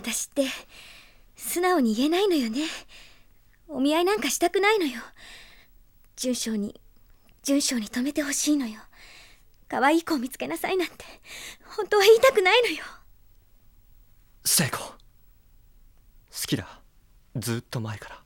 私って素直に言えないのよね。お見合いなんかしたくないのよ。純章に純章に止めてほしいのよ。可愛い子を見つけなさいなんて本当は言いたくないのよ。聖子好きだ。ずっと前から。